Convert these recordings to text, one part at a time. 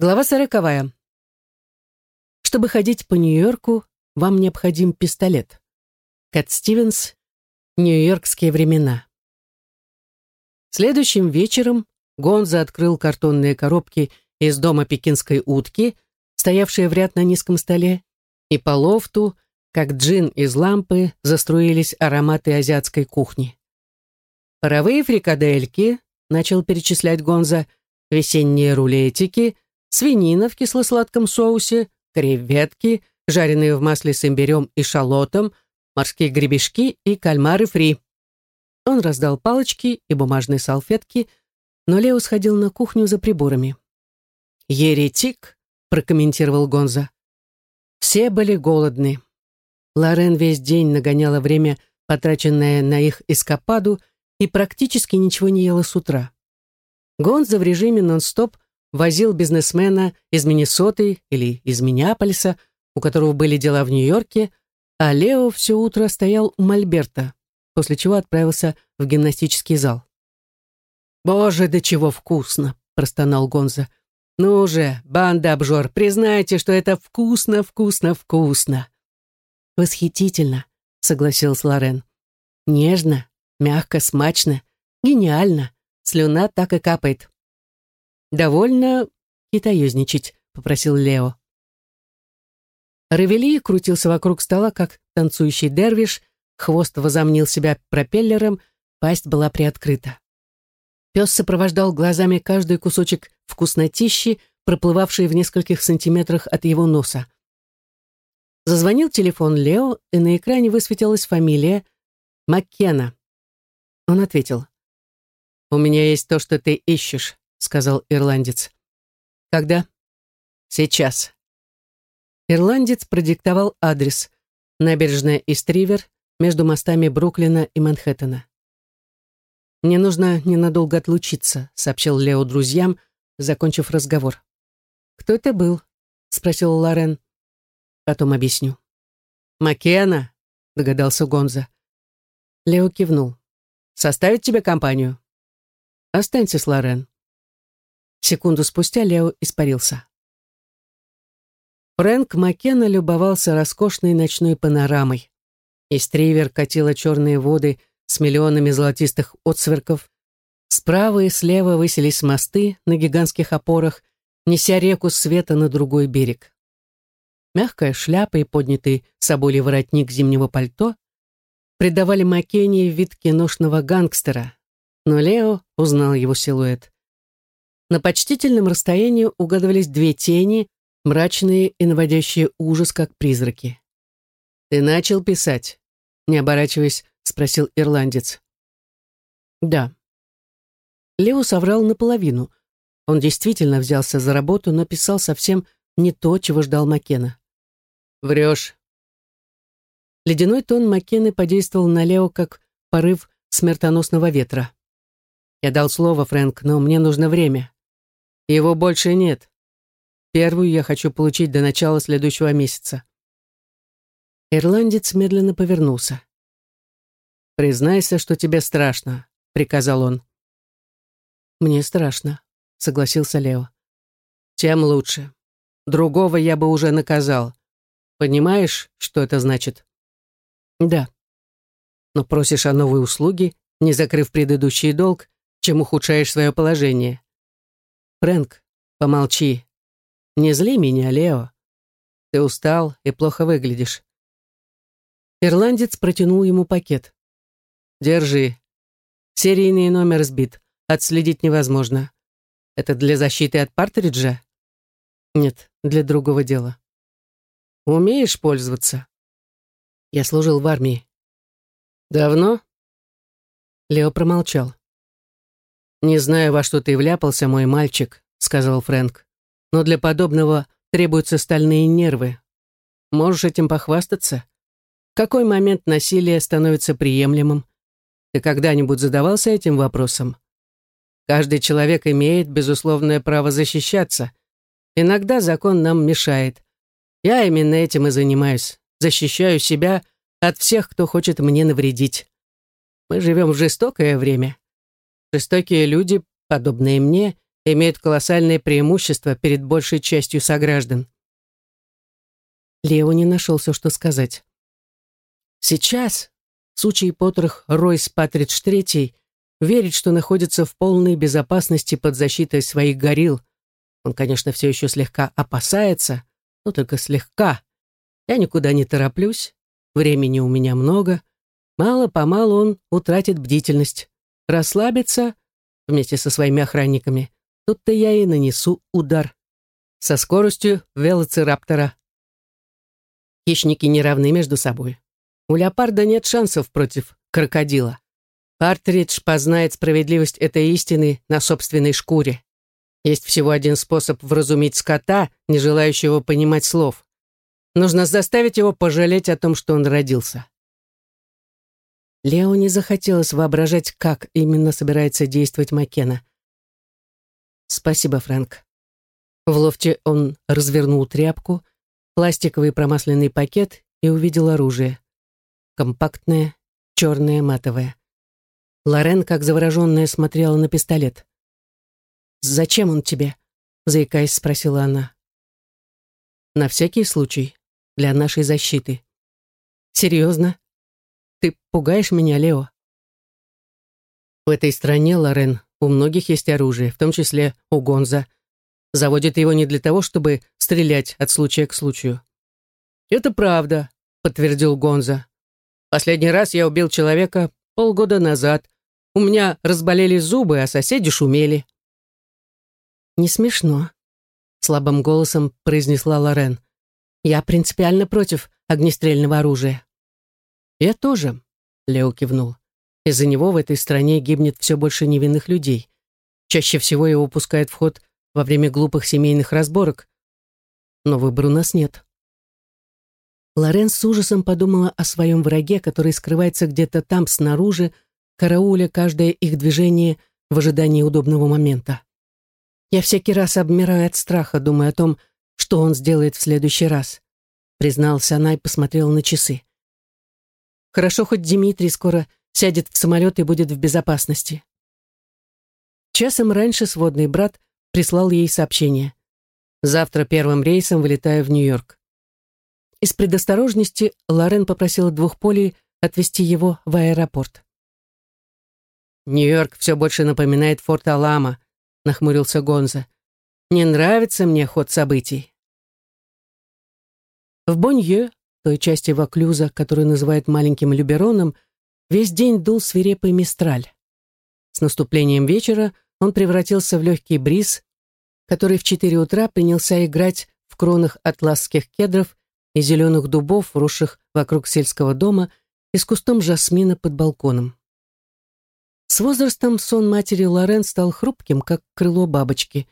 Глава сороковая. Чтобы ходить по Нью-Йорку, вам необходим пистолет. Кэт Стивенс. Нью-Йоркские времена. Следующим вечером Гонза открыл картонные коробки из дома пекинской утки, стоявшие в ряд на низком столе, и по лофту, как джин из лампы, заструились ароматы азиатской кухни. Паровые фрикадельки, начал перечислять Гонза, весенние рулетики, свинина в кисло-сладком соусе, креветки, жареные в масле с имбирем и шалотом, морские гребешки и кальмары фри. Он раздал палочки и бумажные салфетки, но Лео сходил на кухню за приборами. «Еретик», — прокомментировал Гонза. Все были голодны. Лорен весь день нагоняла время, потраченное на их эскападу, и практически ничего не ела с утра. Гонза в режиме нон-стоп возил бизнесмена из Миннесоты или из Миннеаполиса, у которого были дела в Нью-Йорке, а Лео все утро стоял у Мольберта, после чего отправился в гимнастический зал. «Боже, да чего вкусно!» — простонал Гонза. «Ну же, банда обжор, признайте, что это вкусно, вкусно, вкусно!» «Восхитительно!» — согласилась Лорен. «Нежно, Мягко, смачно, гениально. Слюна так и капает. «Довольно китаёзничать», — попросил Лео. Равели крутился вокруг стола, как танцующий дервиш, хвост возомнил себя пропеллером, пасть была приоткрыта. Пес сопровождал глазами каждый кусочек вкуснотищи, проплывавший в нескольких сантиметрах от его носа. Зазвонил телефон Лео, и на экране высветилась фамилия Маккена. Он ответил. «У меня есть то, что ты ищешь», — сказал ирландец. «Когда?» «Сейчас». Ирландец продиктовал адрес. Набережная Истривер, между мостами Бруклина и Манхэттена. «Мне нужно ненадолго отлучиться», — сообщил Лео друзьям, закончив разговор. «Кто это был?» — спросил Лорен. «Потом объясню». «Маккена», — догадался Гонза. Лео кивнул. Составить тебе компанию?» «Останься с Лорен». Секунду спустя Лео испарился. Фрэнк Маккена любовался роскошной ночной панорамой. Истривер катила черные воды с миллионами золотистых отсверков. Справа и слева высились мосты на гигантских опорах, неся реку света на другой берег. Мягкая шляпа и поднятый соболий воротник зимнего пальто придавали Маккенни вид киношного гангстера, но Лео узнал его силуэт. На почтительном расстоянии угадывались две тени, мрачные и наводящие ужас, как призраки. «Ты начал писать?» — не оборачиваясь, спросил ирландец. «Да». Лео соврал наполовину. Он действительно взялся за работу, но писал совсем не то, чего ждал Маккена. «Врешь», Ледяной тон Маккены подействовал на Лео как порыв смертоносного ветра. «Я дал слово, Фрэнк, но мне нужно время. Его больше нет. Первую я хочу получить до начала следующего месяца». Ирландец медленно повернулся. «Признайся, что тебе страшно», — приказал он. «Мне страшно», — согласился Лео. «Тем лучше. Другого я бы уже наказал. Понимаешь, что это значит?» Да. Но просишь о новой услуге, не закрыв предыдущий долг, чем ухудшаешь свое положение. Фрэнк, помолчи. Не зли меня, Лео. Ты устал и плохо выглядишь. Ирландец протянул ему пакет. Держи. Серийный номер сбит. Отследить невозможно. Это для защиты от партриджа? Нет, для другого дела. Умеешь пользоваться? Я служил в армии. Давно? Лео промолчал. «Не знаю, во что ты вляпался, мой мальчик», — сказал Фрэнк. «Но для подобного требуются стальные нервы. Можешь этим похвастаться? В какой момент насилие становится приемлемым? Ты когда-нибудь задавался этим вопросом? Каждый человек имеет безусловное право защищаться. Иногда закон нам мешает. Я именно этим и занимаюсь защищаю себя от всех, кто хочет мне навредить. Мы живем в жестокое время. Жестокие люди, подобные мне, имеют колоссальное преимущество перед большей частью сограждан. Лео не нашелся, что сказать. Сейчас, в случае Поттерх Ройс Патридж III верит, что находится в полной безопасности под защитой своих горил. Он, конечно, все еще слегка опасается, но только слегка. Я никуда не тороплюсь, времени у меня много. Мало-помалу он утратит бдительность, расслабится вместе со своими охранниками. Тут-то я и нанесу удар. Со скоростью велоцираптора. Хищники не равны между собой. У леопарда нет шансов против крокодила. Партридж познает справедливость этой истины на собственной шкуре. Есть всего один способ вразумить скота, не желающего понимать слов. Нужно заставить его пожалеть о том, что он родился. Лео не захотелось воображать, как именно собирается действовать Маккена. «Спасибо, Фрэнк». В лофте он развернул тряпку, пластиковый промасленный пакет и увидел оружие. Компактное, черное, матовое. Лорен, как завороженная, смотрела на пистолет. «Зачем он тебе?» — заикаясь, спросила она. «На всякий случай, для нашей защиты». «Серьезно? Ты пугаешь меня, Лео?» В этой стране, Лорен, у многих есть оружие, в том числе у Гонза. Заводит его не для того, чтобы стрелять от случая к случаю. «Это правда», — подтвердил Гонза. «Последний раз я убил человека полгода назад, у меня разболели зубы, а соседи шумели». «Не смешно», — слабым голосом произнесла Лорен. «Я принципиально против огнестрельного оружия». «Я тоже», — Лео кивнул. «Из-за него в этой стране гибнет все больше невинных людей. Чаще всего его пускают в ход во время глупых семейных разборок. Но выбора у нас нет». Лорен с ужасом подумала о своем враге, который скрывается где-то там, снаружи, карауля каждое их движение в ожидании удобного момента. Я всякий раз обмираю от страха, думая о том, что он сделает в следующий раз, призналась она и посмотрела на часы. Хорошо, хоть Дмитрий скоро сядет в самолет и будет в безопасности. Часом раньше сводный брат прислал ей сообщение. Завтра первым рейсом вылетаю в Нью-Йорк. Из предосторожности Лорен попросила двух полей отвезти его в аэропорт. «Нью-Йорк все больше напоминает форт Алама», — нахмурился Гонза. «Не нравится мне ход событий». В Бонье, той части Ваклюза, которую называют маленьким Любероном, весь день дул свирепый мистраль. С наступлением вечера он превратился в легкий бриз, который в четыре утра принялся играть в кронах атласских кедров и зеленых дубов, росших вокруг сельского дома, и с кустом жасмина под балконом. С возрастом сон матери Лорен стал хрупким, как крыло бабочки.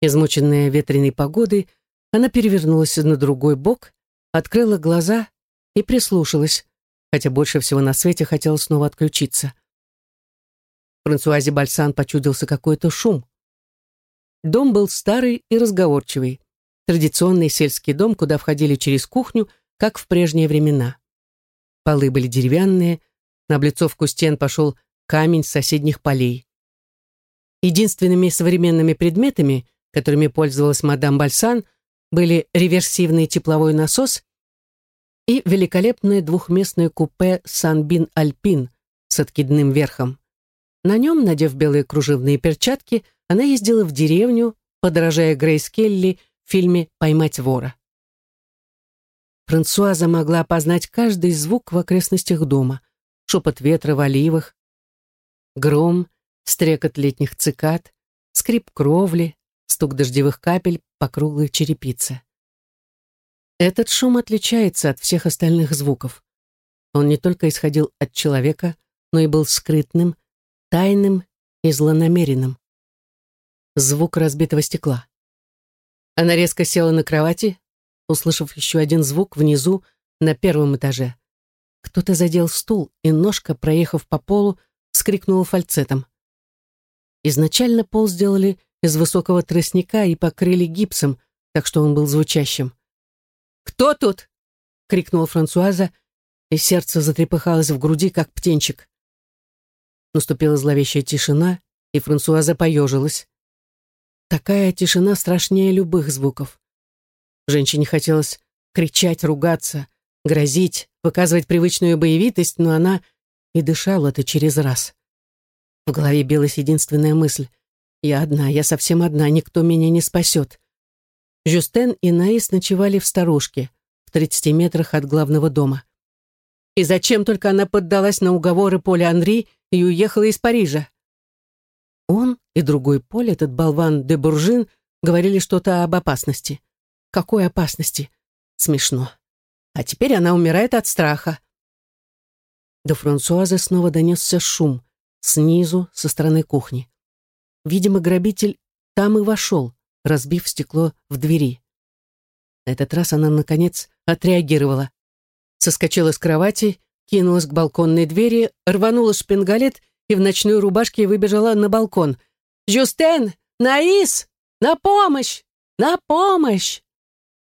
Измученная ветреной погодой, она перевернулась на другой бок, открыла глаза и прислушалась, хотя больше всего на свете хотела снова отключиться. Франсуазе Бальсан почудился какой-то шум. Дом был старый и разговорчивый. Традиционный сельский дом, куда входили через кухню, как в прежние времена. Полы были деревянные, на облицовку стен пошел камень с соседних полей. Единственными современными предметами, которыми пользовалась мадам Бальсан, были реверсивный тепловой насос и великолепное двухместное купе «Санбин Альпин» с откидным верхом. На нем, надев белые кружевные перчатки, она ездила в деревню, подражая Грейс Келли в фильме «Поймать вора». Франсуаза могла опознать каждый звук в окрестностях дома. Шепот ветра в оливах, Гром, стрекот летних цикад, скрип кровли, стук дождевых капель по круглой черепице. Этот шум отличается от всех остальных звуков. Он не только исходил от человека, но и был скрытным, тайным и злонамеренным. Звук разбитого стекла. Она резко села на кровати, услышав еще один звук внизу, на первом этаже. Кто-то задел стул, и ножка, проехав по полу, вскрикнула фальцетом. Изначально пол сделали из высокого тростника и покрыли гипсом, так что он был звучащим. «Кто тут?» — крикнула Франсуаза, и сердце затрепыхалось в груди, как птенчик. Наступила зловещая тишина, и Франсуаза поежилась. такая тишина страшнее любых звуков. Женщине хотелось кричать, ругаться, грозить, выказывать привычную боевитость, но она и дышала это через раз. В голове билась единственная мысль. «Я одна, я совсем одна, никто меня не спасет». Жюстен и Наис ночевали в старушке, в 30 метрах от главного дома. И зачем только она поддалась на уговоры Поля Анри и уехала из Парижа? Он и другой Поль, этот болван де Буржин, говорили что-то об опасности. Какой опасности? Смешно. А теперь она умирает от страха. До Франсуазы снова донесся шум, снизу, со стороны кухни. Видимо, грабитель там и вошел, разбив стекло в двери. На этот раз она, наконец, отреагировала. Соскочила с кровати, кинулась к балконной двери, рванула шпингалет и в ночной рубашке выбежала на балкон. «Жюстен! Наис! На помощь! На помощь!»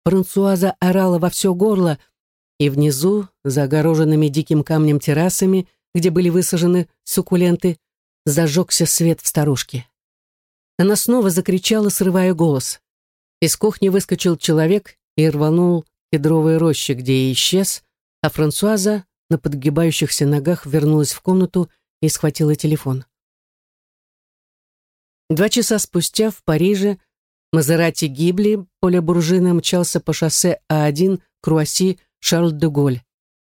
Франсуаза орала во все горло, и внизу, за огороженными диким камнем террасами, где были высажены суккуленты, зажегся свет в старушке. Она снова закричала, срывая голос. Из кухни выскочил человек и рванул кедровые рощи, где и исчез, а Франсуаза на подгибающихся ногах вернулась в комнату и схватила телефон. Два часа спустя в Париже Мазерати Гибли, поле Буржина, мчался по шоссе А1 Круасси Шарль-де-Голь,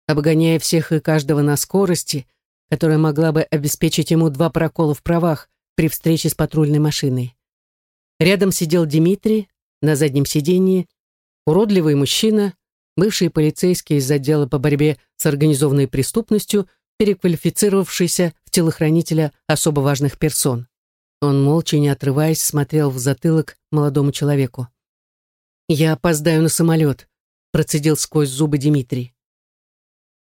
обгоняя всех и каждого на скорости, которая могла бы обеспечить ему два прокола в правах при встрече с патрульной машиной. Рядом сидел Дмитрий, на заднем сиденье, уродливый мужчина, бывший полицейский из отдела по борьбе с организованной преступностью, переквалифицировавшийся в телохранителя особо важных персон. Он, молча не отрываясь, смотрел в затылок молодому человеку. «Я опоздаю на самолет», — процедил сквозь зубы Дмитрий.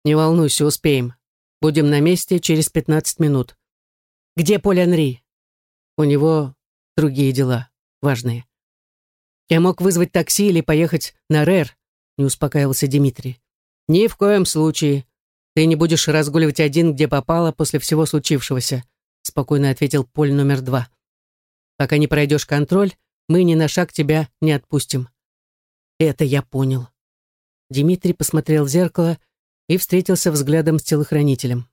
«Не волнуйся, успеем. Будем на месте через пятнадцать минут. Где Поль Анри?» «У него другие дела, важные». «Я мог вызвать такси или поехать на РЭР», — не успокаивался Дмитрий. «Ни в коем случае. Ты не будешь разгуливать один, где попало после всего случившегося спокойно ответил Поль номер два. Пока не пройдешь контроль, мы ни на шаг тебя не отпустим. Это я понял. Дмитрий посмотрел в зеркало и встретился взглядом с телохранителем.